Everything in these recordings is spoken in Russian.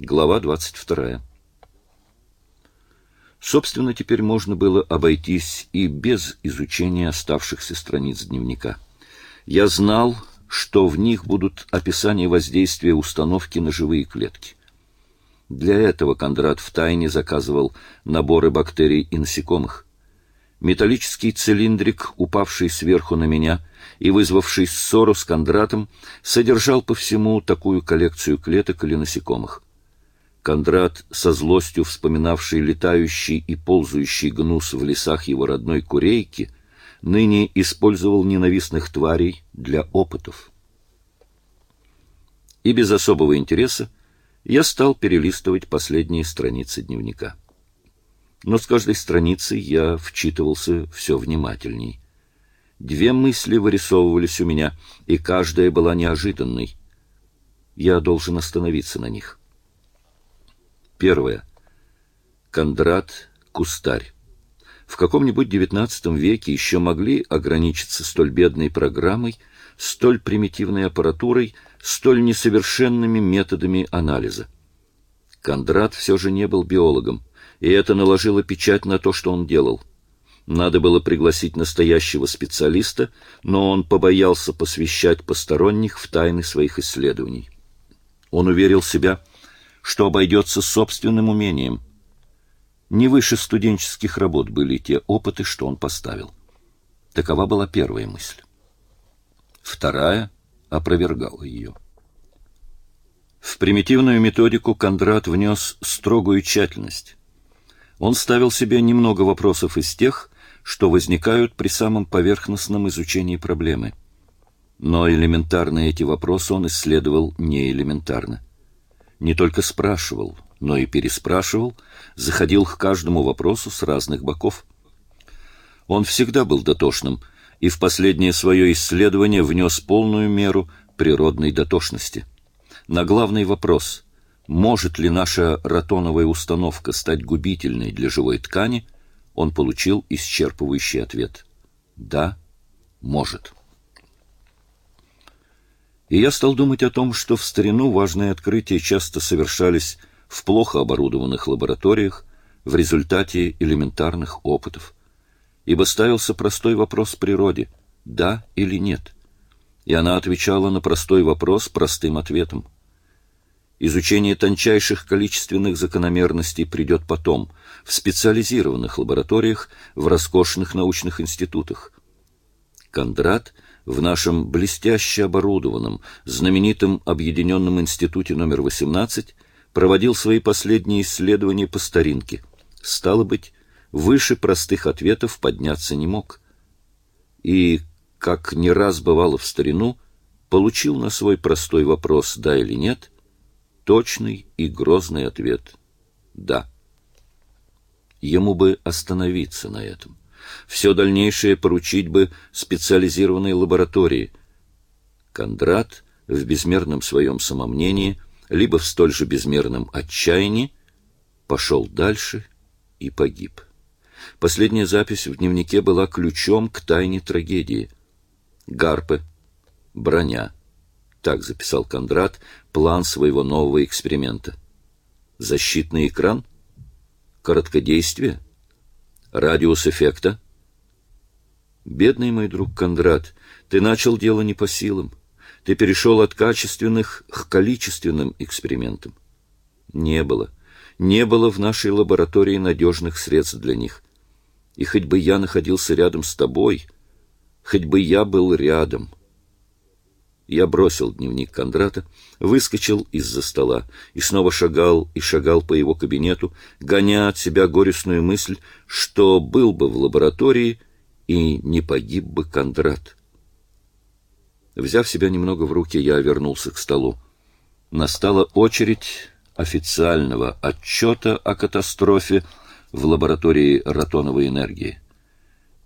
Глава 22. Собственно, теперь можно было обойтись и без изучения оставшихся страниц дневника. Я знал, что в них будут описания воздействия установки на живые клетки. Для этого Кондрат втайне заказывал наборы бактерий и насекомых. Металлический цилиндрик, упавший сверху на меня и вызвавший ссору с Кондратом, содержал по всему такую коллекцию клеток или насекомых. Кондрат, со злостью вспоминавший летающий и ползающий гнус в лесах его родной Курейки, ныне использовал ненавистных тварей для опытов. И без особого интереса я стал перелистывать последние страницы дневника. Но с каждой страницей я вчитывался все внимательней. Две мысли вырисовывались у меня, и каждая была неожиданной. Я должен остановиться на них. Первое. Кондрат Кустарь. В каком-нибудь девятнадцатом веке еще могли ограничиться столь бедной программой, столь примитивной аппаратурой, столь несовершенными методами анализа. Кондрат все же не был биологом и это наложило печать на то, что он делал. Надо было пригласить настоящего специалиста, но он побоялся посвящать посторонних в тайны своих исследований. Он уверил себя, что обойдется собственным умением. Не выше студенческих работ были те опыты, что он поставил. Такова была первая мысль. Вторая опровергала ее. В примитивную методику Кондрат внес строгую тщательность. Он ставил себе немного вопросов из тех, что возникают при самом поверхностном изучении проблемы. Но элементарные эти вопросы он исследовал не элементарно. Не только спрашивал, но и переспрашивал, заходил к каждому вопросу с разных боков. Он всегда был дотошным и в последнее свое исследование внес полную меру природной дотошности. На главный вопрос может ли наша ротоновая установка стать губительной для живой ткани, он получил исчерпывающий ответ. Да, может. И я стал думать о том, что в старину важные открытия часто совершались в плохо оборудованных лабораториях в результате элементарных опытов. Ибо ставился простой вопрос природе – да или нет. И она отвечала на простой вопрос простым ответом – Изучение тончайших количественных закономерностей придет потом, в специализированных лабораториях, в роскошных научных институтах. Кондрат в нашем блестяще оборудованном, знаменитом Объединенном институте номер 18 проводил свои последние исследования по старинке. Стало быть, выше простых ответов подняться не мог. И, как не раз бывало в старину, получил на свой простой вопрос «да» или «нет» точный и грозный ответ — да. Ему бы остановиться на этом. Все дальнейшее поручить бы специализированной лаборатории. Кондрат в безмерном своем самомнении, либо в столь же безмерном отчаянии, пошел дальше и погиб. Последняя запись в дневнике была ключом к тайне трагедии. Гарпы, броня — так записал Кондрат план своего нового эксперимента. Защитный экран? Короткодействие? Радиус эффекта? Бедный мой друг Кондрат, ты начал дело не по силам. Ты перешел от качественных к количественным экспериментам. Не было. Не было в нашей лаборатории надежных средств для них. И хоть бы я находился рядом с тобой, хоть бы я был рядом — я бросил дневник Кондрата, выскочил из-за стола и снова шагал и шагал по его кабинету, гоня от себя горестную мысль, что был бы в лаборатории и не погиб бы Кондрат. Взяв себя немного в руки, я вернулся к столу. Настала очередь официального отчета о катастрофе в лаборатории ротоновой энергии.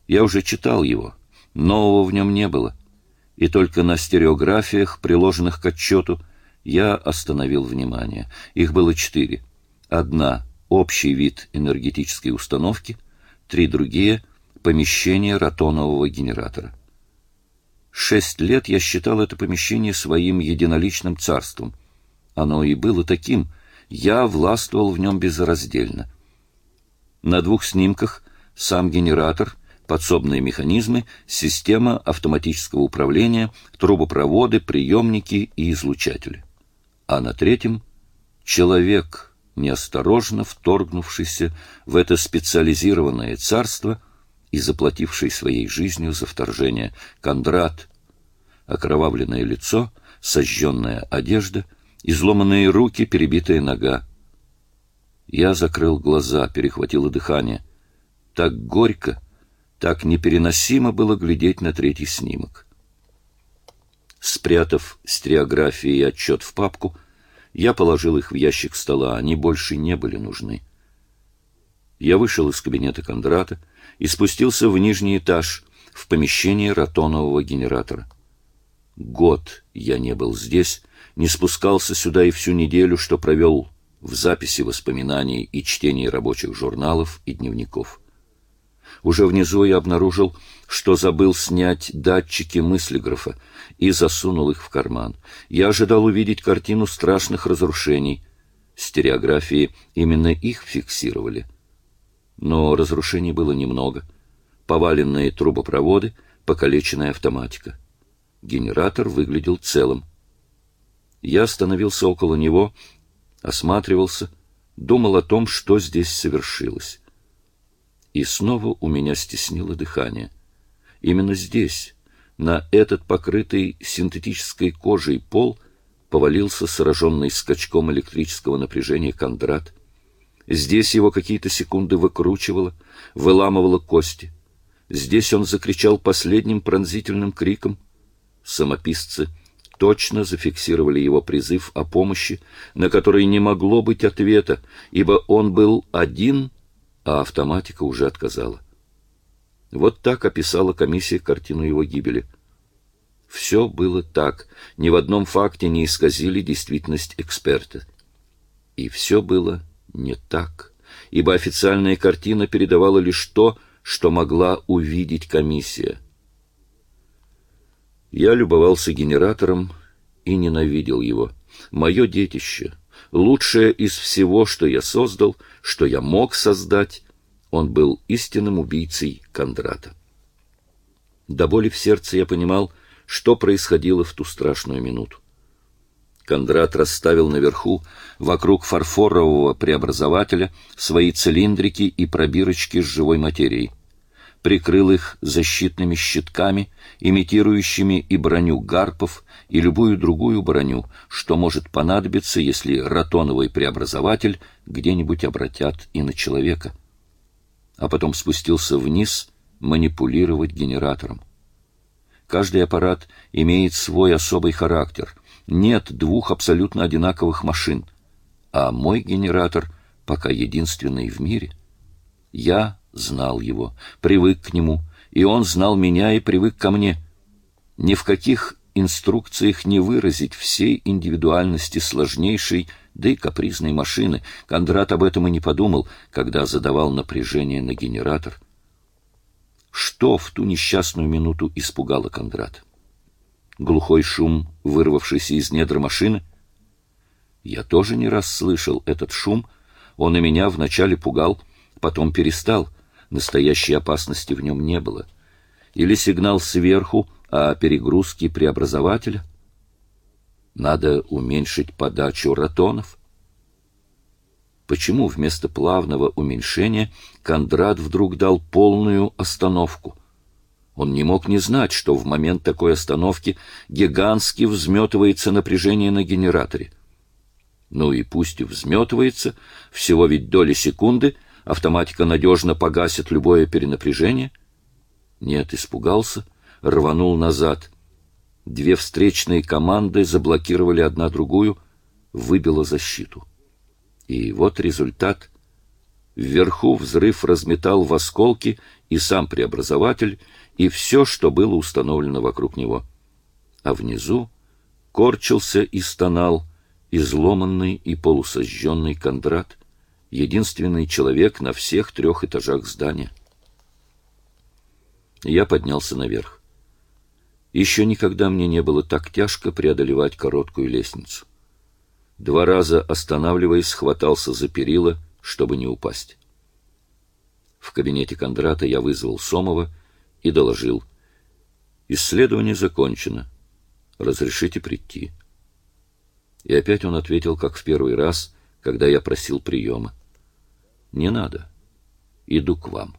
Я уже читал его, нового в нем не было — и только на стереографиях, приложенных к отчету, я остановил внимание. Их было четыре. Одна — общий вид энергетической установки, три другие — помещение ротонового генератора. Шесть лет я считал это помещение своим единоличным царством. Оно и было таким. Я властвовал в нем безраздельно. На двух снимках сам генератор, подсобные механизмы, система автоматического управления, трубопроводы, приемники и излучатели. А на третьем — человек, неосторожно вторгнувшийся в это специализированное царство и заплативший своей жизнью за вторжение. Кондрат, окровавленное лицо, сожженная одежда — изломанные руки, перебитая нога. Я закрыл глаза, перехватило дыхание. Так горько, так непереносимо было глядеть на третий снимок. Спрятав стереографии и отчет в папку, я положил их в ящик стола, они больше не были нужны. Я вышел из кабинета Кондрата и спустился в нижний этаж, в помещение ротонового генератора. Год я не был здесь, не спускался сюда и всю неделю, что провел в записи воспоминаний и чтении рабочих журналов и дневников. Уже внизу я обнаружил, что забыл снять датчики мыслеграфа и засунул их в карман. Я ожидал увидеть картину страшных разрушений. Стереографии именно их фиксировали. Но разрушений было немного. Поваленные трубопроводы, покалеченная автоматика. Генератор выглядел целым. Я остановился около него, осматривался, думал о том, что здесь совершилось. И снова у меня стеснило дыхание. Именно здесь, на этот покрытый синтетической кожей пол, повалился сраженный скачком электрического напряжения Кондрат. Здесь его какие-то секунды выкручивало, выламывало кости. Здесь он закричал последним пронзительным криком. Самописцы — точно зафиксировали его призыв о помощи, на который не могло быть ответа, ибо он был один, а автоматика уже отказала. Вот так описала комиссия картину его гибели. Все было так, ни в одном факте не исказили действительность эксперта. И все было не так, ибо официальная картина передавала лишь то, что могла увидеть комиссия. Я любовался генератором и ненавидел его. Мое детище, лучшее из всего, что я создал, что я мог создать, он был истинным убийцей Кондрата. До боли в сердце я понимал, что происходило в ту страшную минуту. Кондрат расставил наверху, вокруг фарфорового преобразователя, свои цилиндрики и пробирочки с живой материей прикрыл их защитными щитками, имитирующими и броню гарпов, и любую другую броню, что может понадобиться, если ротоновый преобразователь где-нибудь обратят и на человека. А потом спустился вниз манипулировать генератором. Каждый аппарат имеет свой особый характер. Нет двух абсолютно одинаковых машин. А мой генератор пока единственный в мире. Я знал его, привык к нему, и он знал меня и привык ко мне. Ни в каких инструкциях не выразить всей индивидуальности сложнейшей, да и капризной машины. Кондрат об этом и не подумал, когда задавал напряжение на генератор. Что в ту несчастную минуту испугало Кондрат? Глухой шум, вырвавшийся из недр машины? Я тоже не раз слышал этот шум. Он и меня вначале пугал, потом перестал — Настоящей опасности в нем не было. Или сигнал сверху о перегрузке преобразователя? Надо уменьшить подачу ротонов? Почему вместо плавного уменьшения Кондрат вдруг дал полную остановку? Он не мог не знать, что в момент такой остановки гигантски взметывается напряжение на генераторе. Ну и пусть взметывается, всего ведь доли секунды — Автоматика надежно погасит любое перенапряжение? Нет, испугался, рванул назад. Две встречные команды заблокировали одна другую, выбило защиту. И вот результат. Вверху взрыв разметал в осколки и сам преобразователь, и все, что было установлено вокруг него. А внизу корчился и стонал изломанный и полусожженный Кондрат, единственный человек на всех трех этажах здания. Я поднялся наверх. Еще никогда мне не было так тяжко преодолевать короткую лестницу. Два раза останавливаясь, хватался за перила, чтобы не упасть. В кабинете Кондрата я вызвал Сомова и доложил. Исследование закончено. Разрешите прийти. И опять он ответил, как в первый раз, когда я просил приема. Не надо. Иду к вам.